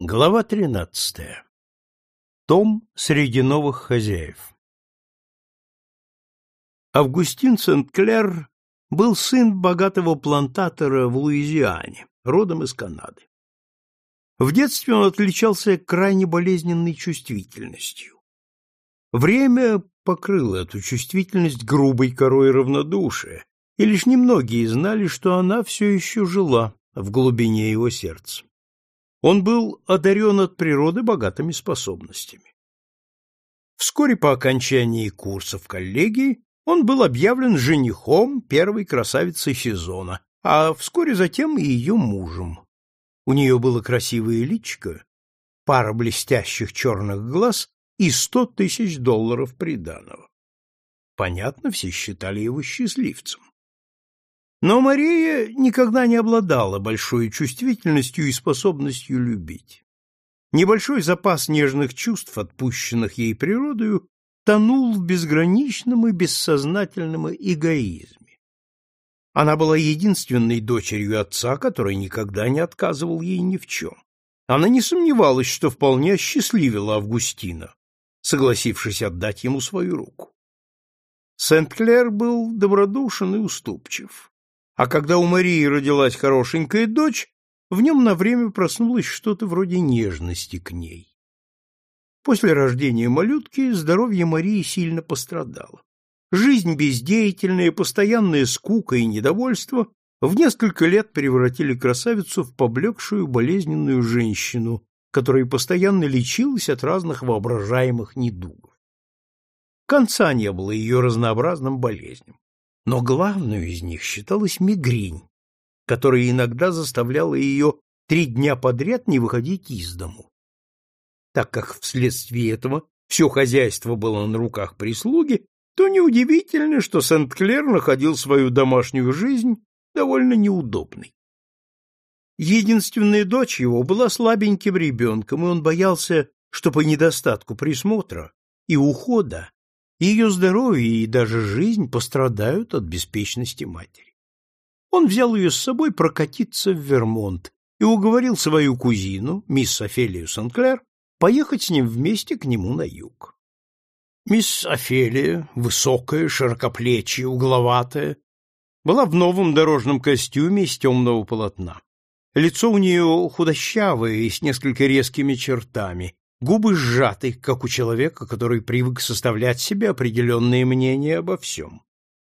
Глава тринадцатая. Том среди новых хозяев. Августин Сент-Клер был сын богатого плантатора в Луизиане, родом из Канады. В детстве он отличался крайне болезненной чувствительностью. Время покрыло эту чувствительность грубой корой равнодушия, и лишь немногие знали, что она все еще жила в глубине его сердца. Он был одарен от природы богатыми способностями. Вскоре по окончании курсов коллегии он был объявлен женихом первой красавицы сезона, а вскоре затем и ее мужем. У нее было красивое личико, пара блестящих черных глаз и сто тысяч долларов приданого. Понятно, все считали его счастливцем. Но Мария никогда не обладала большой чувствительностью и способностью любить. Небольшой запас нежных чувств, отпущенных ей природою, тонул в безграничном и бессознательном эгоизме. Она была единственной дочерью отца, который никогда не отказывал ей ни в чем. Она не сомневалась, что вполне осчастливила Августина, согласившись отдать ему свою руку. Сент-Клер был добродушен и уступчив. А когда у Марии родилась хорошенькая дочь, в нем на время проснулось что-то вроде нежности к ней. После рождения малютки здоровье Марии сильно пострадало. Жизнь бездеятельная, постоянная скука и недовольство в несколько лет превратили красавицу в поблекшую болезненную женщину, которая постоянно лечилась от разных воображаемых недугов. Конца не было ее разнообразным болезням но главную из них считалась мигрень, которая иногда заставляла ее три дня подряд не выходить из дому. Так как вследствие этого все хозяйство было на руках прислуги, то неудивительно, что Сент-Клер находил свою домашнюю жизнь довольно неудобной. Единственная дочь его была слабеньким ребенком, и он боялся, что по недостатку присмотра и ухода ее здоровье и даже жизнь пострадают от беспечности матери. Он взял ее с собой прокатиться в Вермонт и уговорил свою кузину, мисс Офелию Сенклер, поехать с ним вместе к нему на юг. Мисс Офелия, высокая, широкоплечья, угловатая, была в новом дорожном костюме из темного полотна. Лицо у нее худощавое и с несколько резкими чертами, губы сжаты, как у человека, который привык составлять себе определенные мнения обо всем.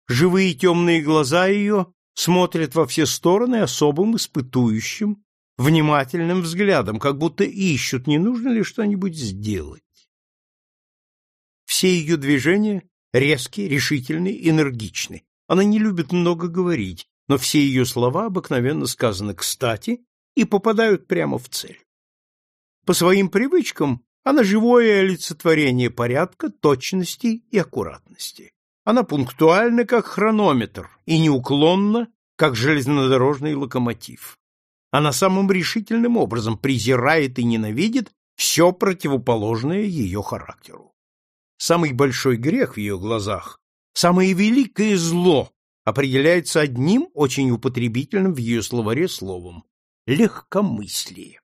Живые темные глаза ее смотрят во все стороны особым испытующим, внимательным взглядом, как будто ищут, не нужно ли что-нибудь сделать. Все ее движения резкие, решительные, энергичны. Она не любит много говорить, но все ее слова обыкновенно сказаны кстати и попадают прямо в цель. По своим привычкам она живое олицетворение порядка, точности и аккуратности. Она пунктуальна, как хронометр, и неуклонна, как железнодорожный локомотив. Она самым решительным образом презирает и ненавидит все противоположное ее характеру. Самый большой грех в ее глазах, самое великое зло определяется одним очень употребительным в ее словаре словом — легкомыслие.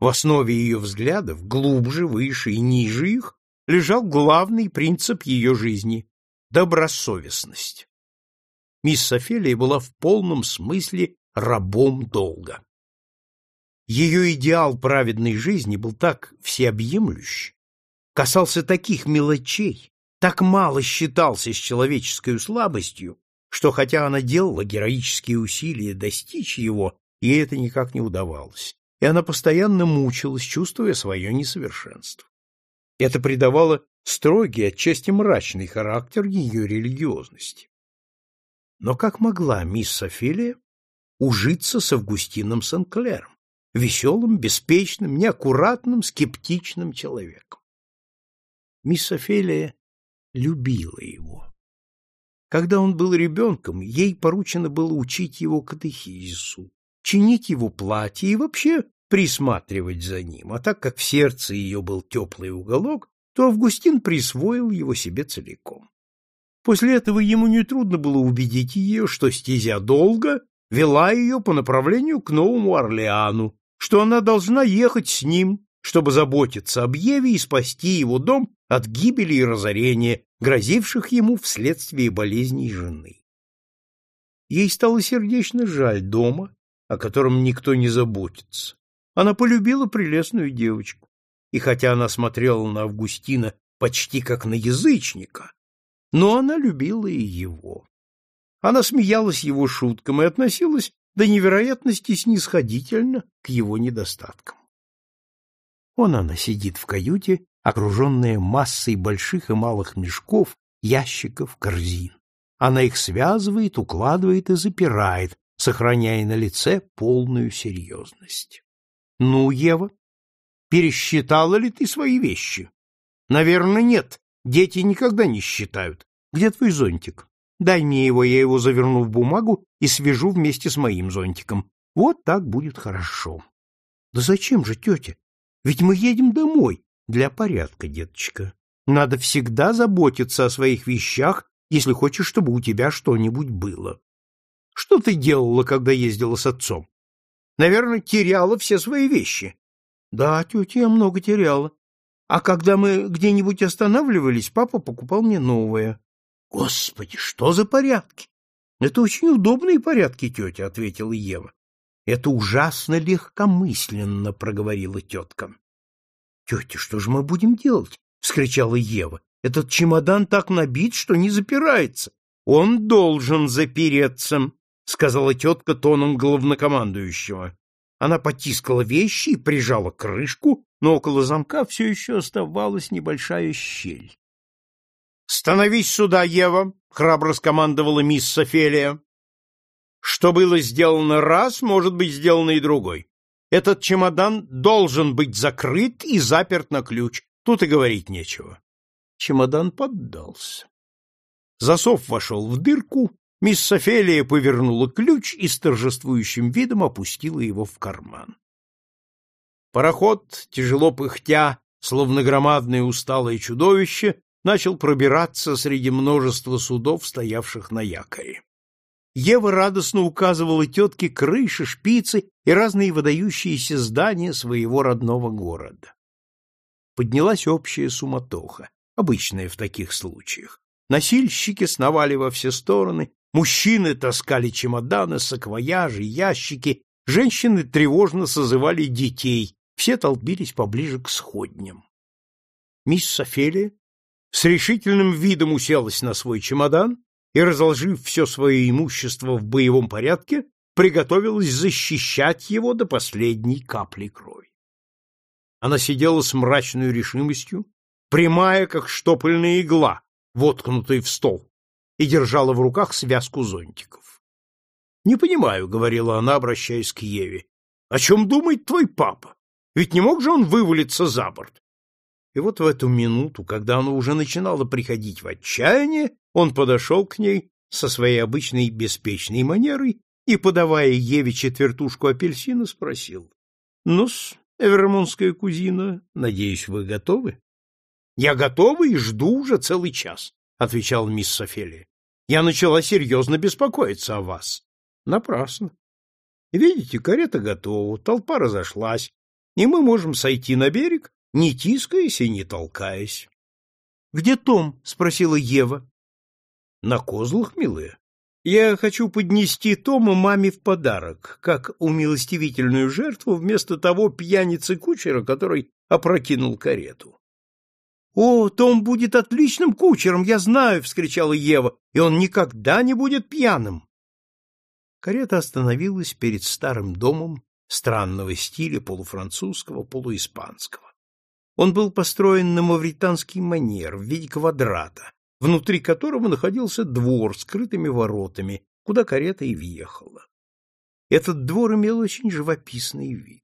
В основе ее взглядов, глубже, выше и ниже их, лежал главный принцип ее жизни — добросовестность. Мисс Офелия была в полном смысле рабом долга. Ее идеал праведной жизни был так всеобъемлющ, касался таких мелочей, так мало считался с человеческой слабостью, что хотя она делала героические усилия достичь его, ей это никак не удавалось и она постоянно мучилась, чувствуя свое несовершенство. Это придавало строгий, отчасти мрачный характер ее религиозности. Но как могла мисс Офелия ужиться с Августином Сенклером, веселым, беспечным, неаккуратным, скептичным человеком? Мисс Офелия любила его. Когда он был ребенком, ей поручено было учить его катехизису, чинить его платье и вообще присматривать за ним, а так как в сердце ее был теплый уголок, то Августин присвоил его себе целиком. После этого ему нетрудно было убедить ее, что стезя долго вела ее по направлению к Новому Орлеану, что она должна ехать с ним, чтобы заботиться об Еве и спасти его дом от гибели и разорения, грозивших ему вследствие болезней жены. Ей стало сердечно жаль дома, о котором никто не заботится. Она полюбила прелестную девочку, и хотя она смотрела на Августина почти как на язычника, но она любила и его. Она смеялась его шуткам и относилась до невероятности снисходительно к его недостаткам. Вон она сидит в каюте, окруженная массой больших и малых мешков, ящиков, корзин. Она их связывает, укладывает и запирает, сохраняя на лице полную серьезность. — Ну, Ева, пересчитала ли ты свои вещи? — Наверное, нет. Дети никогда не считают. Где твой зонтик? Дай мне его, я его заверну в бумагу и свяжу вместе с моим зонтиком. Вот так будет хорошо. Да зачем же, тетя? Ведь мы едем домой. Для порядка, деточка. Надо всегда заботиться о своих вещах, если хочешь, чтобы у тебя что-нибудь было. Что ты делала, когда ездила с отцом? Наверное, теряла все свои вещи. Да, тетя, я много теряла. А когда мы где-нибудь останавливались, папа покупал мне новое. Господи, что за порядки? Это очень удобные порядки, тетя, ответила Ева. Это ужасно легкомысленно, проговорила тетка. Тетя, что же мы будем делать? вскричала Ева. Этот чемодан так набит, что не запирается. Он должен запереться, сказала тетка тоном главнокомандующего. Она потискала вещи и прижала крышку, но около замка все еще оставалась небольшая щель. «Становись сюда, Ева!» — храбро скомандовала мисс Софелия. «Что было сделано раз, может быть сделано и другой. Этот чемодан должен быть закрыт и заперт на ключ. Тут и говорить нечего». Чемодан поддался. Засов вошел в дырку, мисс Софелия повернула ключ и с торжествующим видом опустила его в карман. Пароход, тяжело пыхтя, словно громадное усталое чудовище, начал пробираться среди множества судов, стоявших на якоре. Ева радостно указывала тетке крыши, шпицы и разные выдающиеся здания своего родного города. Поднялась общая суматоха, обычная в таких случаях. Носильщики сновали во все стороны, мужчины таскали чемоданы, саквояжи, ящики, женщины тревожно созывали детей, все толпились поближе к сходням. Мисс Софелия с решительным видом уселась на свой чемодан и, разложив все свое имущество в боевом порядке, приготовилась защищать его до последней капли крови. Она сидела с мрачной решимостью, прямая, как штопольная игла, воткнутая в стол, и держала в руках связку зонтиков. — Не понимаю, — говорила она, обращаясь к Еве, — о чем думает твой папа? Ведь не мог же он вывалиться за борт? И вот в эту минуту, когда она уже начинала приходить в отчаяние, он подошел к ней со своей обычной беспечной манерой и, подавая Еве четвертушку апельсина, спросил. — Ну-с, эвермонская кузина, надеюсь, вы готовы? — Я готова и жду уже целый час, — отвечал мисс Софелия. — Я начала серьезно беспокоиться о вас. — Напрасно. Видите, карета готова, толпа разошлась, и мы можем сойти на берег не тискаясь и не толкаясь. — Где Том? — спросила Ева. — На козлах, милая. Я хочу поднести Тома маме в подарок, как умилостивительную жертву вместо того пьяницы-кучера, который опрокинул карету. — О, Том будет отличным кучером, я знаю! — вскричала Ева. — И он никогда не будет пьяным! Карета остановилась перед старым домом странного стиля полуфранцузского, полуиспанского. Он был построен на мавританский манер в виде квадрата, внутри которого находился двор с крытыми воротами, куда карета и въехала. Этот двор имел очень живописный вид.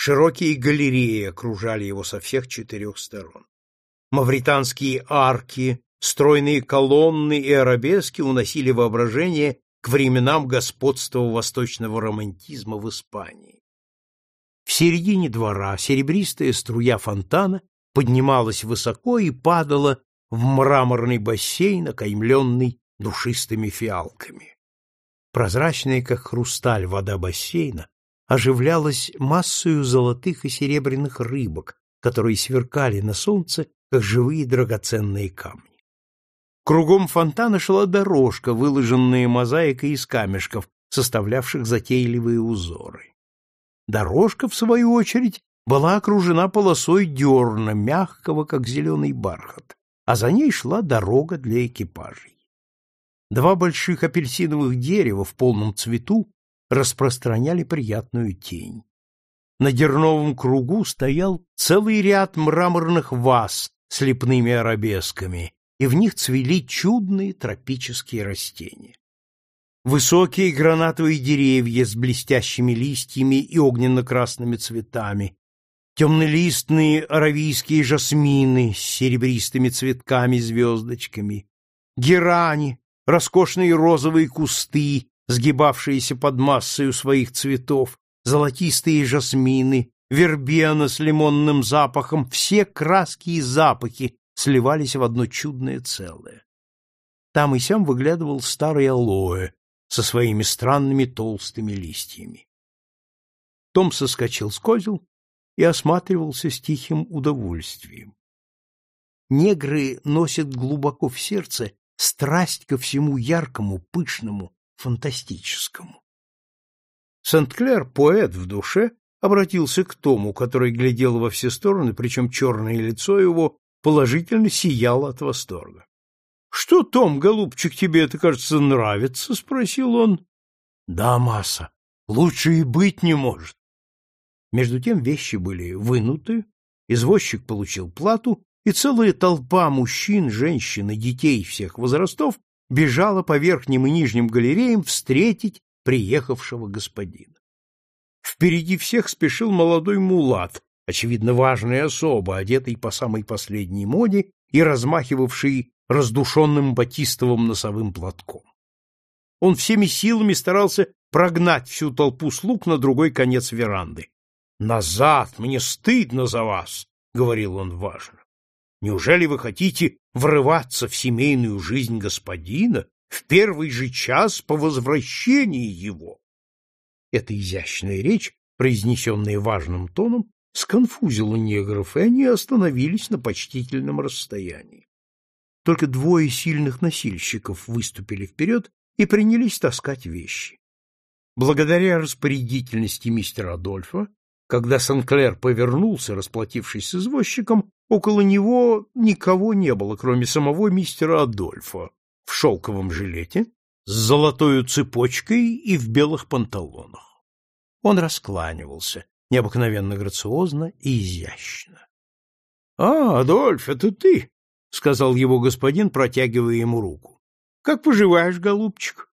Широкие галереи окружали его со всех четырех сторон. Мавританские арки, стройные колонны и арабески уносили воображение к временам господства восточного романтизма в Испании. В середине двора серебристая струя фонтана поднималась высоко и падала в мраморный бассейн, окаймленный душистыми фиалками. Прозрачная, как хрусталь, вода бассейна оживлялась массою золотых и серебряных рыбок, которые сверкали на солнце, как живые драгоценные камни. Кругом фонтана шла дорожка, выложенная мозаикой из камешков, составлявших затейливые узоры. Дорожка, в свою очередь, была окружена полосой дерна, мягкого, как зеленый бархат, а за ней шла дорога для экипажей. Два больших апельсиновых дерева в полном цвету распространяли приятную тень. На дерновом кругу стоял целый ряд мраморных ваз с лепными арабесками, и в них цвели чудные тропические растения. Высокие гранатовые деревья с блестящими листьями и огненно-красными цветами, темнолистные аравийские жасмины с серебристыми цветками-звездочками, герани, роскошные розовые кусты, сгибавшиеся под массою своих цветов, золотистые жасмины, вербена с лимонным запахом, все краски и запахи сливались в одно чудное целое. Там и сям выглядывал старый алоэ со своими странными толстыми листьями. Том соскочил с козел и осматривался с тихим удовольствием. Негры носят глубоко в сердце страсть ко всему яркому, пышному, фантастическому. Сент-Клер, поэт в душе, обратился к Тому, который глядел во все стороны, причем черное лицо его положительно сияло от восторга. — Что, Том, голубчик, тебе это, кажется, нравится? — спросил он. — Да, масса, лучше и быть не может. Между тем вещи были вынуты, извозчик получил плату, и целая толпа мужчин, женщин и детей всех возрастов бежала по верхним и нижним галереям встретить приехавшего господина. Впереди всех спешил молодой мулат, очевидно, важная особа, одетый по самой последней моде и размахивавший раздушенным батистовым носовым платком. Он всеми силами старался прогнать всю толпу слуг на другой конец веранды. «Назад! Мне стыдно за вас!» — говорил он важно. Неужели вы хотите врываться в семейную жизнь господина в первый же час по возвращении его? Эта изящная речь, произнесенная важным тоном, сконфузила негров, и они остановились на почтительном расстоянии. Только двое сильных носильщиков выступили вперед и принялись таскать вещи. Благодаря распорядительности мистера Адольфа, когда Сенклер повернулся, расплатившись с извозчиком, Около него никого не было, кроме самого мистера Адольфа в шелковом жилете, с золотой цепочкой и в белых панталонах. Он раскланивался, необыкновенно грациозно и изящно. — А, Адольф, это ты? — сказал его господин, протягивая ему руку. — Как поживаешь, голубчик?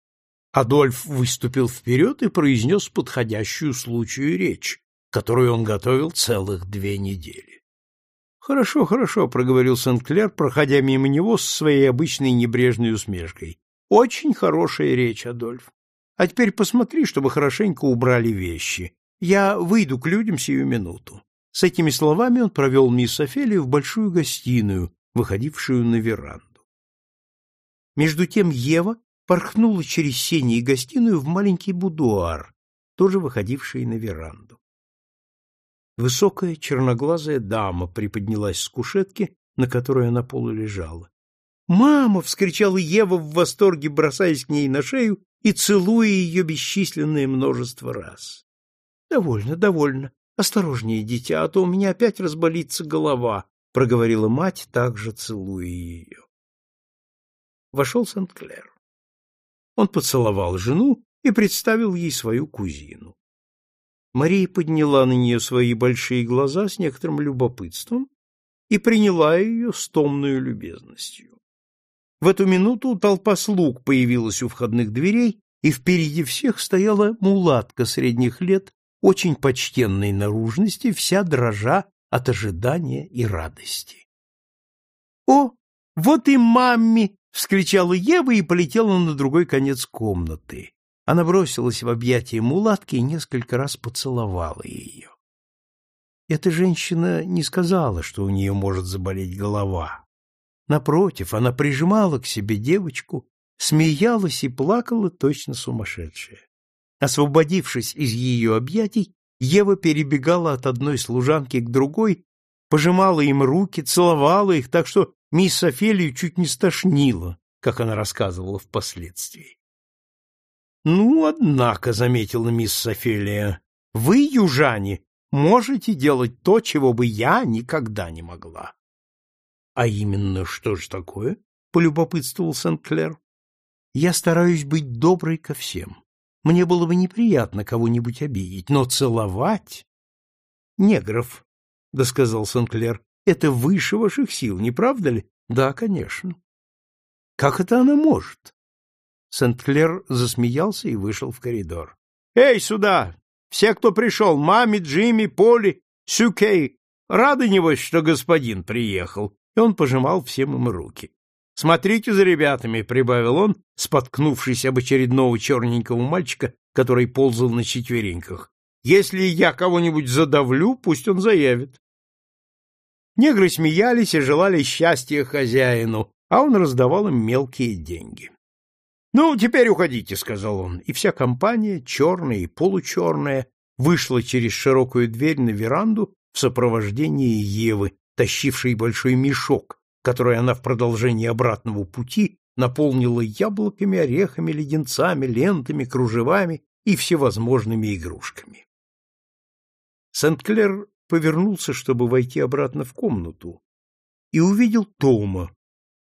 Адольф выступил вперед и произнес подходящую случаю речь, которую он готовил целых две недели. Хорошо, хорошо, проговорил Сент-Клер, проходя мимо него с своей обычной небрежной усмешкой. Очень хорошая речь, Адольф. А теперь посмотри, чтобы хорошенько убрали вещи. Я выйду к людям сию минуту. С этими словами он провел мисс Офелию в большую гостиную, выходившую на веранду. Между тем Ева порхнула через сени гостиную в маленький будуар, тоже выходивший на веранду. Высокая черноглазая дама приподнялась с кушетки, на которой она полулежала. «Мама!» — вскричала Ева в восторге, бросаясь к ней на шею и целуя ее бесчисленное множество раз. «Довольно, довольно. Осторожнее, дитя, а то у меня опять разболится голова», — проговорила мать, также целуя ее. Вошел Сент-Клер. Он поцеловал жену и представил ей свою кузину. Мария подняла на нее свои большие глаза с некоторым любопытством и приняла ее с томной любезностью. В эту минуту толпа слуг появилась у входных дверей, и впереди всех стояла мулатка средних лет, очень почтенной наружности, вся дрожа от ожидания и радости. «О, вот и мамми!» — вскричала Ева и полетела на другой конец комнаты. Она бросилась в объятия мулатки и несколько раз поцеловала ее. Эта женщина не сказала, что у нее может заболеть голова. Напротив, она прижимала к себе девочку, смеялась и плакала точно сумасшедшая. Освободившись из ее объятий, Ева перебегала от одной служанки к другой, пожимала им руки, целовала их, так что мисс Офелию чуть не стошнило, как она рассказывала впоследствии. «Ну, однако», — заметила мисс Офелия, — «вы, южане, можете делать то, чего бы я никогда не могла». «А именно что же такое?» — полюбопытствовал Сент-Клер. «Я стараюсь быть доброй ко всем. Мне было бы неприятно кого-нибудь обидеть, но целовать...» «Негров», — досказал Сент-Клер, — «это выше ваших сил, не правда ли?» «Да, конечно». «Как это она может?» Сент-Клер засмеялся и вышел в коридор. «Эй, сюда! Все, кто пришел, маме, Джимми, Поли, Сюкей, рады небось, что господин приехал!» И он пожимал всем им руки. «Смотрите за ребятами», — прибавил он, споткнувшись об очередного черненького мальчика, который ползал на четвереньках. «Если я кого-нибудь задавлю, пусть он заявит». Негры смеялись и желали счастья хозяину, а он раздавал им мелкие деньги. «Ну, теперь уходите», — сказал он, и вся компания, черная и получерная, вышла через широкую дверь на веранду в сопровождении Евы, тащившей большой мешок, который она в продолжении обратного пути наполнила яблоками, орехами, леденцами, лентами, кружевами и всевозможными игрушками. Сент-Клер повернулся, чтобы войти обратно в комнату, и увидел Тома,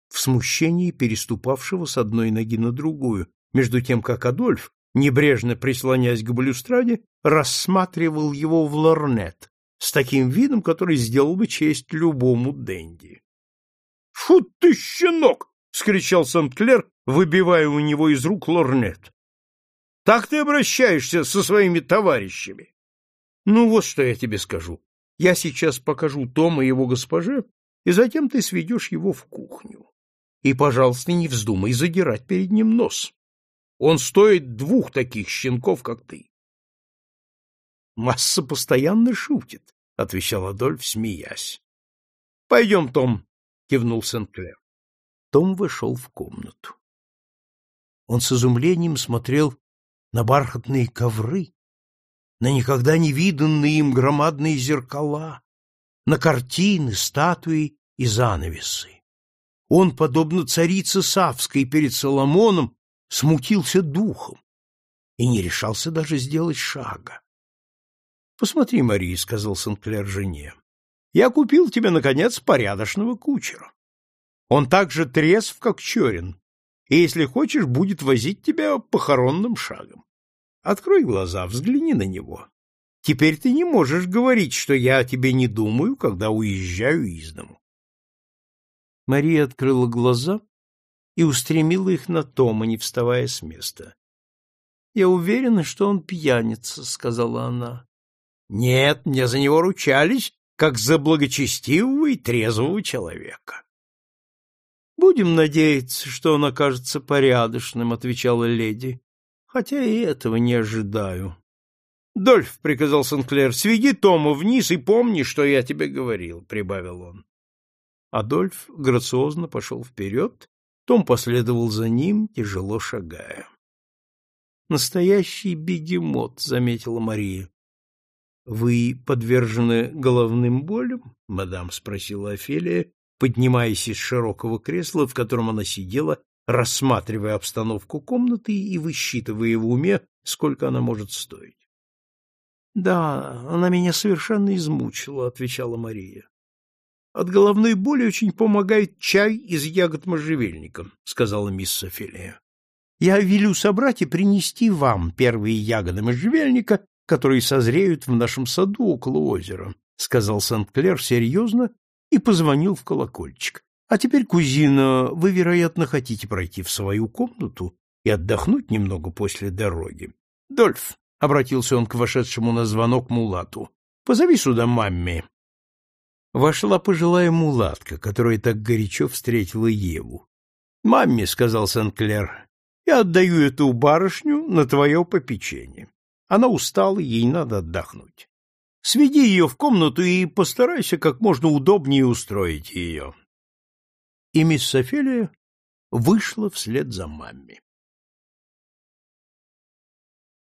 в смущении переступавшего с одной ноги на другую, между тем как Адольф, небрежно прислонясь к балюстраде, рассматривал его в лорнет с таким видом, который сделал бы честь любому денди. — Фу ты, щенок! — скричал Сент-Клер, выбивая у него из рук лорнет. — Так ты обращаешься со своими товарищами? — Ну, вот что я тебе скажу. Я сейчас покажу Тома его госпоже, и затем ты сведешь его в кухню. И, пожалуйста, не вздумай задирать перед ним нос. Он стоит двух таких щенков, как ты. Масса постоянно шутит, — отвечал Адольф, смеясь. — Пойдем, Том, — кивнул Сент-Клер. Том вошел в комнату. Он с изумлением смотрел на бархатные ковры, на никогда не виданные им громадные зеркала, на картины, статуи и занавесы. Он, подобно царице Савской перед Соломоном, смутился духом и не решался даже сделать шага. — Посмотри, Мария, — сказал Сенклер жене, — я купил тебе, наконец, порядочного кучера. Он так же трезв, как черен, и, если хочешь, будет возить тебя похоронным шагом. Открой глаза, взгляни на него. Теперь ты не можешь говорить, что я о тебе не думаю, когда уезжаю из дому. Мария открыла глаза и устремила их на Тома, не вставая с места. — Я уверена, что он пьяница, — сказала она. — Нет, мне за него ручались, как за благочестивого и трезвого человека. — Будем надеяться, что он окажется порядочным, — отвечала леди, — хотя и этого не ожидаю. — Дольф, — приказал Сенклер, — сведи Тома вниз и помни, что я тебе говорил, — прибавил он. Адольф грациозно пошел вперед, Том последовал за ним, тяжело шагая. «Настоящий бегемот», — заметила Мария. «Вы подвержены головным болям?» — мадам спросила Офелия, поднимаясь из широкого кресла, в котором она сидела, рассматривая обстановку комнаты и высчитывая в уме, сколько она может стоить. «Да, она меня совершенно измучила», — отвечала Мария. От головной боли очень помогает чай из ягод можжевельника, сказала мисс Офелия. Я велю собрать и принести вам первые ягоды можжевельника, которые созреют в нашем саду около озера, сказал Сент-Клер серьезно и позвонил в колокольчик. А теперь, кузина, вы, вероятно, хотите пройти в свою комнату и отдохнуть немного после дороги. Дольф, обратился он к вошедшему на звонок мулату, позови сюда мамми вошла пожилая мулатка, которая так горячо встретила Еву. — Мамме, — сказал Сен-Клер, — я отдаю эту барышню на твое попечение. Она устала, ей надо отдохнуть. Сведи ее в комнату и постарайся как можно удобнее устроить ее. И мисс Софелия вышла вслед за мамми.